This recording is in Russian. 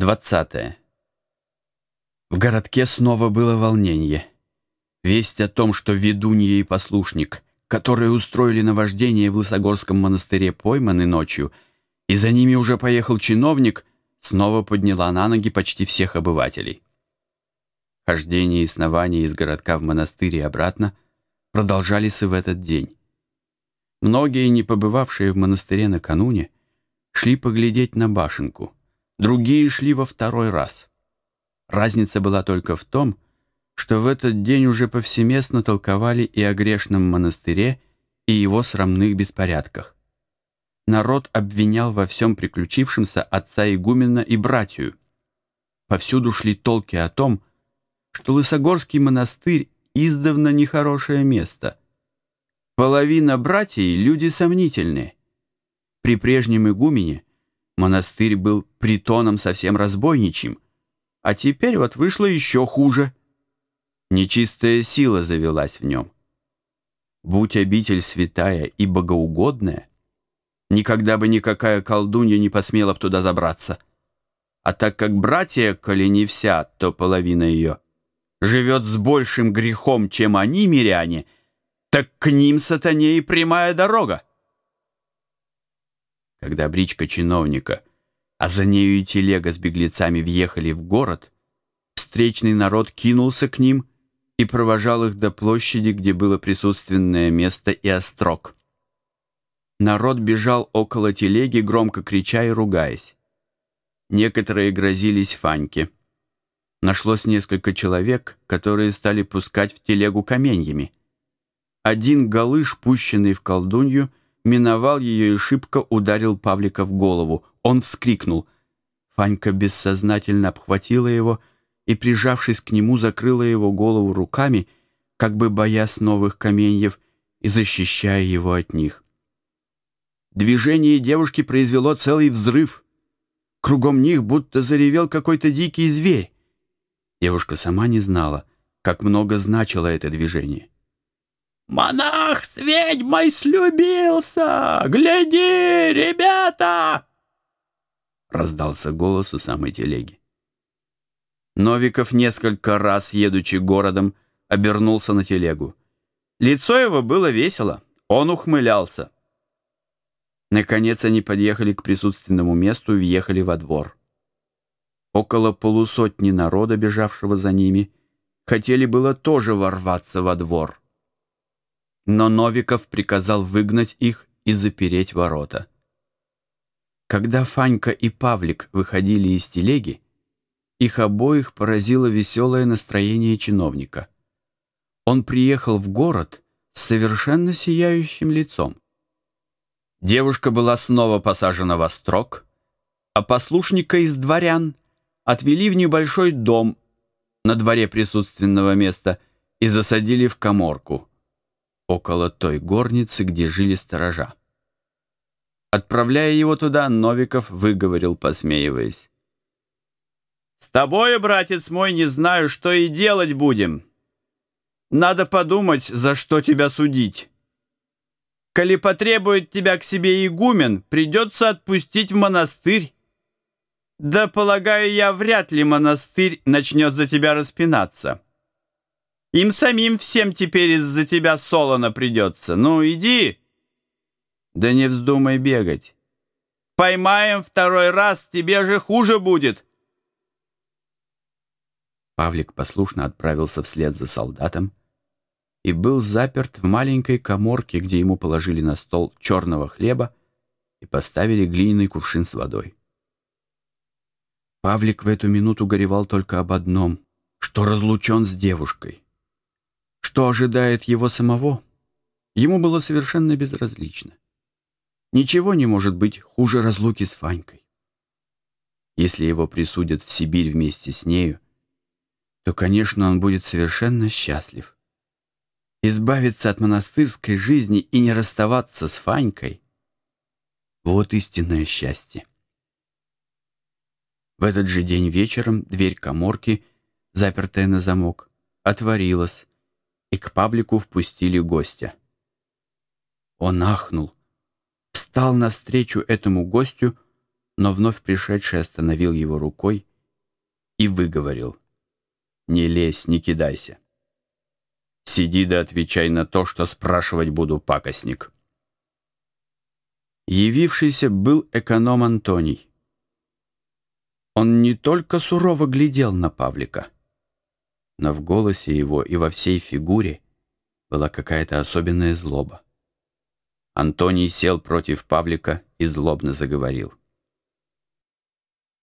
20. В городке снова было волнение. Весть о том, что ведунья и послушник, которые устроили наваждение в Лысогорском монастыре, пойманы ночью, и за ними уже поехал чиновник, снова подняла на ноги почти всех обывателей. Хождение и снование из городка в монастырь и обратно продолжались и в этот день. Многие, не побывавшие в монастыре накануне, шли поглядеть на башенку, другие шли во второй раз. Разница была только в том, что в этот день уже повсеместно толковали и о грешном монастыре, и его срамных беспорядках. Народ обвинял во всем приключившемся отца игумена и братью. Повсюду шли толки о том, что Лысогорский монастырь издавна нехорошее место. Половина братьев — люди сомнительные. При прежнем игумене монастырь был притоном совсем разбойничьим, а теперь вот вышло еще хуже. Нечистая сила завелась в нем. Будь обитель святая и богоугодная, никогда бы никакая колдунья не посмела б туда забраться. А так как братья, коли не вся, то половина ее, живет с большим грехом, чем они, миряне, так к ним сатане и прямая дорога когда бричка чиновника, а за нею и телега с беглецами въехали в город, встречный народ кинулся к ним и провожал их до площади, где было присутственное место и острог. Народ бежал около телеги, громко крича и ругаясь. Некоторые грозились Фаньке. Нашлось несколько человек, которые стали пускать в телегу каменьями. Один галыш, пущенный в колдунью, миновал ее и шибко ударил Павлика в голову. Он вскрикнул. Фанька бессознательно обхватила его и, прижавшись к нему, закрыла его голову руками, как бы боясь новых каменьев и защищая его от них. Движение девушки произвело целый взрыв. Кругом них будто заревел какой-то дикий зверь. Девушка сама не знала, как много значило это движение. «Монах с ведьмой слюбился! Гляди, ребята!» Раздался голос у самой телеги. Новиков несколько раз, едучи городом, обернулся на телегу. Лицо его было весело, он ухмылялся. Наконец они подъехали к присутственному месту и въехали во двор. Около полусотни народа, бежавшего за ними, хотели было тоже ворваться во двор но Новиков приказал выгнать их и запереть ворота. Когда Фанька и Павлик выходили из телеги, их обоих поразило веселое настроение чиновника. Он приехал в город с совершенно сияющим лицом. Девушка была снова посажена во строк, а послушника из дворян отвели в небольшой дом на дворе присутственного места и засадили в коморку около той горницы, где жили сторожа. Отправляя его туда, Новиков выговорил, посмеиваясь. «С тобой, братец мой, не знаю, что и делать будем. Надо подумать, за что тебя судить. Коли потребует тебя к себе игумен, придется отпустить в монастырь. Да, полагаю я, вряд ли монастырь начнет за тебя распинаться». Им самим всем теперь из-за тебя солоно придется. Ну, иди. Да не вздумай бегать. Поймаем второй раз, тебе же хуже будет. Павлик послушно отправился вслед за солдатом и был заперт в маленькой коморке, где ему положили на стол черного хлеба и поставили глиняный кувшин с водой. Павлик в эту минуту горевал только об одном, что разлучен с девушкой. Что ожидает его самого, ему было совершенно безразлично. Ничего не может быть хуже разлуки с Фанькой. Если его присудят в Сибирь вместе с нею, то, конечно, он будет совершенно счастлив. Избавиться от монастырской жизни и не расставаться с Фанькой — вот истинное счастье. В этот же день вечером дверь коморки, запертая на замок, отворилась, и к Павлику впустили гостя. Он ахнул, встал навстречу этому гостю, но вновь пришедший остановил его рукой и выговорил. «Не лезь, не кидайся. Сиди да отвечай на то, что спрашивать буду, пакостник». Явившийся был эконом Антоний. Он не только сурово глядел на Павлика, но в голосе его и во всей фигуре была какая-то особенная злоба. Антоний сел против Павлика и злобно заговорил.